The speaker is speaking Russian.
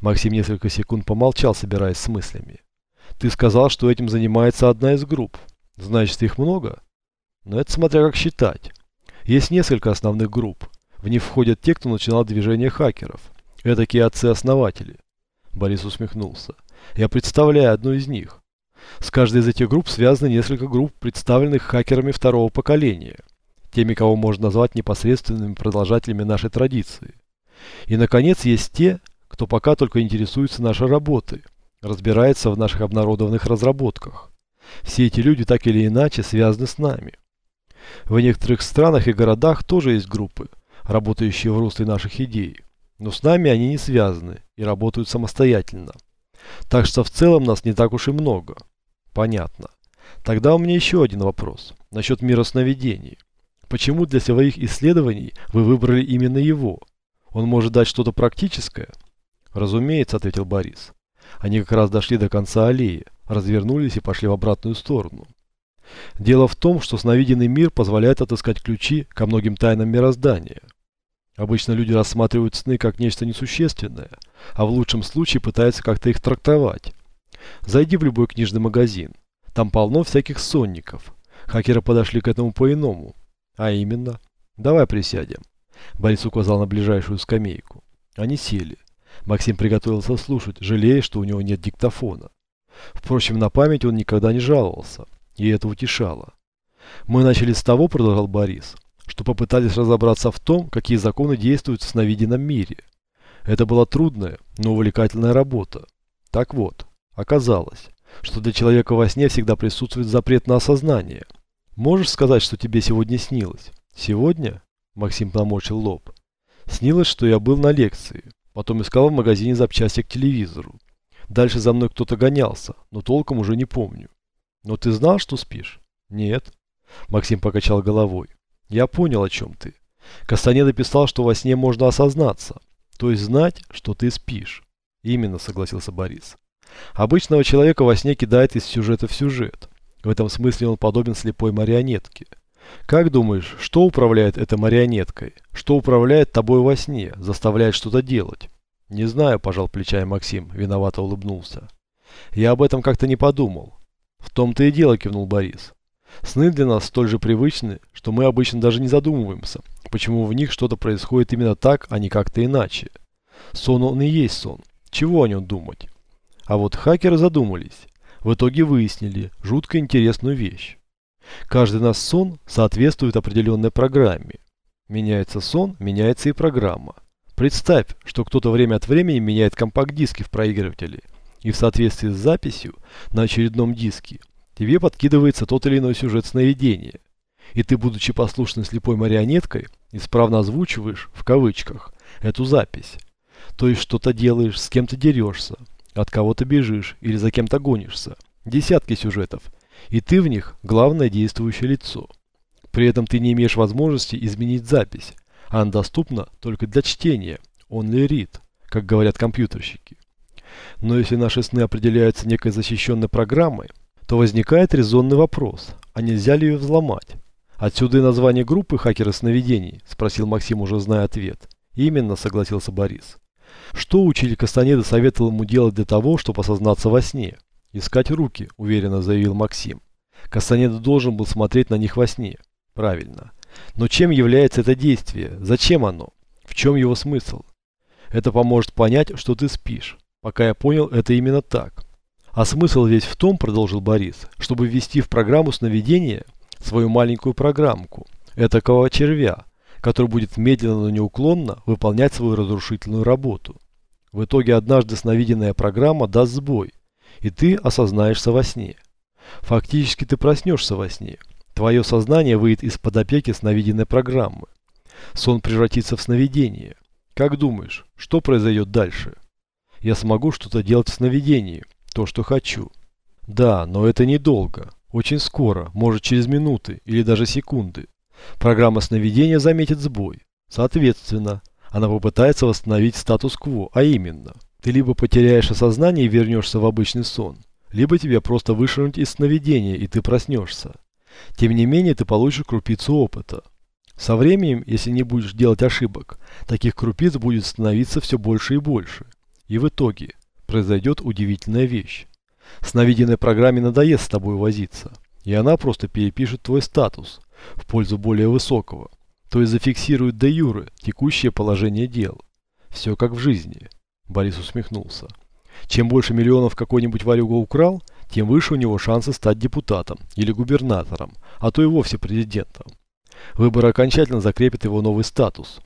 Максим несколько секунд помолчал, собираясь с мыслями. Ты сказал, что этим занимается одна из групп. Значит, их много? Но это смотря как считать. Есть несколько основных групп. В них входят те, кто начинал движение хакеров. Это такие отцы-основатели. Борис усмехнулся. Я представляю одну из них. С каждой из этих групп связаны несколько групп, представленных хакерами второго поколения. Теми, кого можно назвать непосредственными продолжателями нашей традиции. И, наконец, есть те, кто пока только интересуется нашей работой, разбирается в наших обнародованных разработках. Все эти люди так или иначе связаны с нами. В некоторых странах и городах тоже есть группы, работающие в русле наших идей, но с нами они не связаны и работают самостоятельно. Так что в целом нас не так уж и много. Понятно. Тогда у меня еще один вопрос насчет мира сновидений. Почему для своих исследований вы выбрали именно его? Он может дать что-то практическое? Разумеется, ответил Борис. Они как раз дошли до конца аллеи, развернулись и пошли в обратную сторону. Дело в том, что сновиденный мир позволяет отыскать ключи ко многим тайнам мироздания. Обычно люди рассматривают сны как нечто несущественное, а в лучшем случае пытаются как-то их трактовать. Зайди в любой книжный магазин. Там полно всяких сонников. Хакеры подошли к этому по-иному. А именно. Давай присядем. Борис указал на ближайшую скамейку. Они сели. Максим приготовился слушать, жалея, что у него нет диктофона. Впрочем, на память он никогда не жаловался, и это утешало. «Мы начали с того, — продолжал Борис, — что попытались разобраться в том, какие законы действуют в сновиденном мире. Это была трудная, но увлекательная работа. Так вот, оказалось, что для человека во сне всегда присутствует запрет на осознание. Можешь сказать, что тебе сегодня снилось? Сегодня? Максим поморщил лоб. Снилось, что я был на лекции. Потом искал в магазине запчасти к телевизору. Дальше за мной кто-то гонялся, но толком уже не помню. Но ты знал, что спишь? Нет. Максим покачал головой. Я понял, о чем ты. Кастанеда писал, что во сне можно осознаться, то есть знать, что ты спишь. Именно, согласился Борис. Обычного человека во сне кидает из сюжета в сюжет. В этом смысле он подобен слепой марионетке. Как думаешь, что управляет этой марионеткой? Что управляет тобой во сне, заставляет что-то делать? Не знаю, пожал плечами Максим, виновато улыбнулся. Я об этом как-то не подумал. В том-то и дело, кивнул Борис. Сны для нас столь же привычны, что мы обычно даже не задумываемся, почему в них что-то происходит именно так, а не как-то иначе. Сон он и есть сон. Чего о нем думать? А вот хакеры задумались. В итоге выяснили жутко интересную вещь. Каждый наш сон соответствует определенной программе. Меняется сон, меняется и программа. Представь, что кто-то время от времени меняет компакт-диски в проигрывателе, и в соответствии с записью на очередном диске тебе подкидывается тот или иной сюжет сновидения. И ты, будучи послушной слепой марионеткой, исправно озвучиваешь, в кавычках, эту запись. То есть что-то делаешь, с кем-то дерешься, от кого-то бежишь или за кем-то гонишься. Десятки сюжетов – и ты в них главное действующее лицо. При этом ты не имеешь возможности изменить запись, а она доступна только для чтения, only read, как говорят компьютерщики. Но если наши сны определяются некой защищенной программой, то возникает резонный вопрос, а нельзя ли ее взломать? Отсюда и название группы «Хакеры сновидений», спросил Максим, уже зная ответ. Именно, согласился Борис. Что учитель Кастанеда советовал ему делать для того, чтобы осознаться во сне? «Искать руки», – уверенно заявил Максим. Кастанеда должен был смотреть на них во сне. Правильно. Но чем является это действие? Зачем оно? В чем его смысл? Это поможет понять, что ты спишь. Пока я понял, это именно так. А смысл весь в том, продолжил Борис, чтобы ввести в программу сновидения свою маленькую программку, этакого червя, который будет медленно, но неуклонно выполнять свою разрушительную работу. В итоге однажды сновиденная программа даст сбой, и ты осознаешься во сне. Фактически ты проснешься во сне. Твое сознание выйдет из-под опеки сновиденной программы. Сон превратится в сновидение. Как думаешь, что произойдет дальше? Я смогу что-то делать в сновидении, то, что хочу. Да, но это недолго. Очень скоро, может через минуты или даже секунды. Программа сновидения заметит сбой. Соответственно, она попытается восстановить статус-кво, а именно – ты либо потеряешь осознание и вернешься в обычный сон, либо тебя просто вышвырнуть из сновидения, и ты проснешься. Тем не менее, ты получишь крупицу опыта. Со временем, если не будешь делать ошибок, таких крупиц будет становиться все больше и больше. И в итоге произойдет удивительная вещь. Сновиденной программе надоест с тобой возиться, и она просто перепишет твой статус в пользу более высокого, то есть зафиксирует де юре текущее положение дел. Все как в жизни. Борис усмехнулся. Чем больше миллионов какой-нибудь варюга украл, тем выше у него шансы стать депутатом или губернатором, а то и вовсе президентом. Выборы окончательно закрепят его новый статус,